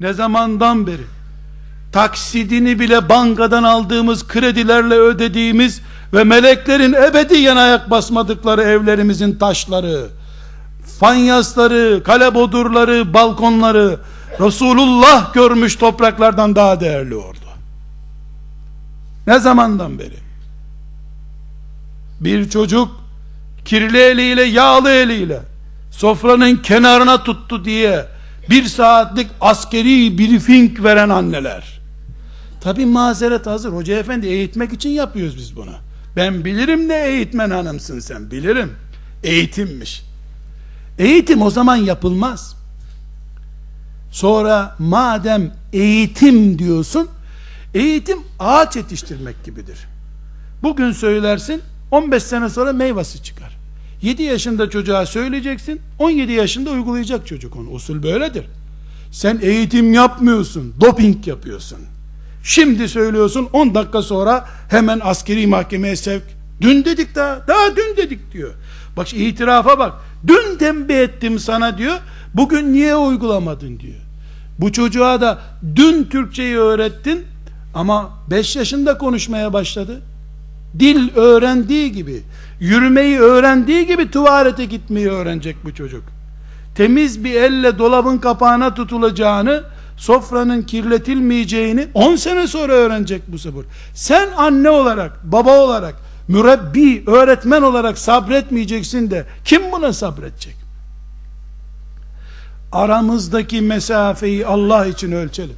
ne zamandan beri taksidini bile bankadan aldığımız kredilerle ödediğimiz ve meleklerin ebediyen ayak basmadıkları evlerimizin taşları, fanyasları, kale bodurları, balkonları Resulullah görmüş topraklardan daha değerli oldu. Ne zamandan beri? Bir çocuk kirli eliyle, yağlı eliyle sofranın kenarına tuttu diye bir saatlik askeri briefing veren anneler. Tabi mazeret hazır. Hoca efendi eğitmek için yapıyoruz biz bunu. Ben bilirim de eğitmen hanımsın sen. Bilirim. Eğitimmiş. Eğitim o zaman yapılmaz. Sonra madem eğitim diyorsun, eğitim ağaç yetiştirmek gibidir. Bugün söylersin, 15 sene sonra meyvesi çıkar. 7 yaşında çocuğa söyleyeceksin, 17 yaşında uygulayacak çocuk onu. Usul böyledir. Sen eğitim yapmıyorsun, doping yapıyorsun. Şimdi söylüyorsun 10 dakika sonra hemen askeri mahkemeye sevk. Dün dedik daha, daha dün dedik diyor. Bak itirafa bak. Dün tembih ettim sana diyor. Bugün niye uygulamadın diyor. Bu çocuğa da dün Türkçeyi öğrettin ama 5 yaşında konuşmaya başladı. Dil öğrendiği gibi, yürümeyi öğrendiği gibi tuvalete gitmeyi öğrenecek bu çocuk. Temiz bir elle dolabın kapağına tutulacağını, sofranın kirletilmeyeceğini 10 sene sonra öğrenecek bu sabır. Sen anne olarak, baba olarak, mürebbi, öğretmen olarak sabretmeyeceksin de kim buna sabredecek? Aramızdaki mesafeyi Allah için ölçelim.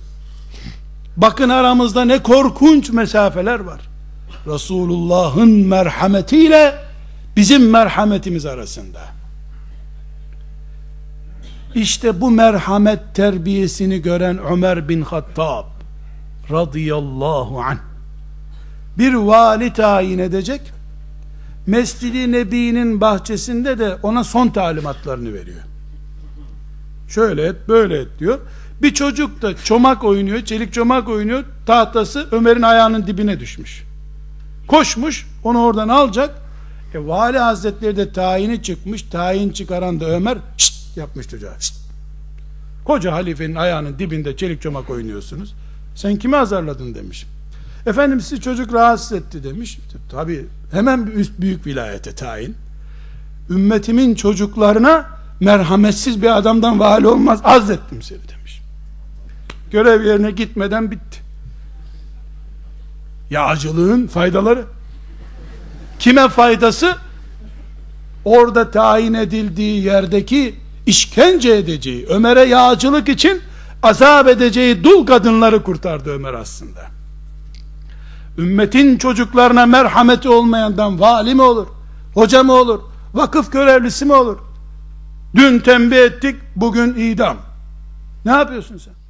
Bakın aramızda ne korkunç mesafeler var. Resulullah'ın merhametiyle bizim merhametimiz arasında. İşte bu merhamet terbiyesini gören Ömer bin Hattab radıyallahu anh bir vali tayin edecek Mescid-i Nebi'nin bahçesinde de ona son talimatlarını veriyor. Şöyle et, böyle et diyor. Bir çocuk da çomak oynuyor, çelik çomak oynuyor. Tahtası Ömer'in ayağının dibine düşmüş. Koşmuş, onu oradan alacak. E, vali hazretleri de tayini çıkmış. Tayin çıkaran da Ömer şşt yapmış çocuğa. Şşt. Koca halifenin ayağının dibinde çelik çomak oynuyorsunuz. Sen kimi azarladın demiş. Efendim sizi çocuk rahatsız etti demiş. Tabi hemen üst büyük vilayete tayin. Ümmetimin çocuklarına merhametsiz bir adamdan vali olmaz. Azzettim seni demiş. Görev yerine gitmeden bitti. Yağcılığın faydaları. Kime faydası? Orada tayin edildiği yerdeki işkence edeceği, Ömer'e yağcılık için azap edeceği dul kadınları kurtardı Ömer aslında. Ümmetin çocuklarına merhameti olmayandan vali mi olur? Hoca mı olur? Vakıf görevlisi mi olur? Dün tembih ettik, bugün idam. Ne yapıyorsun sen?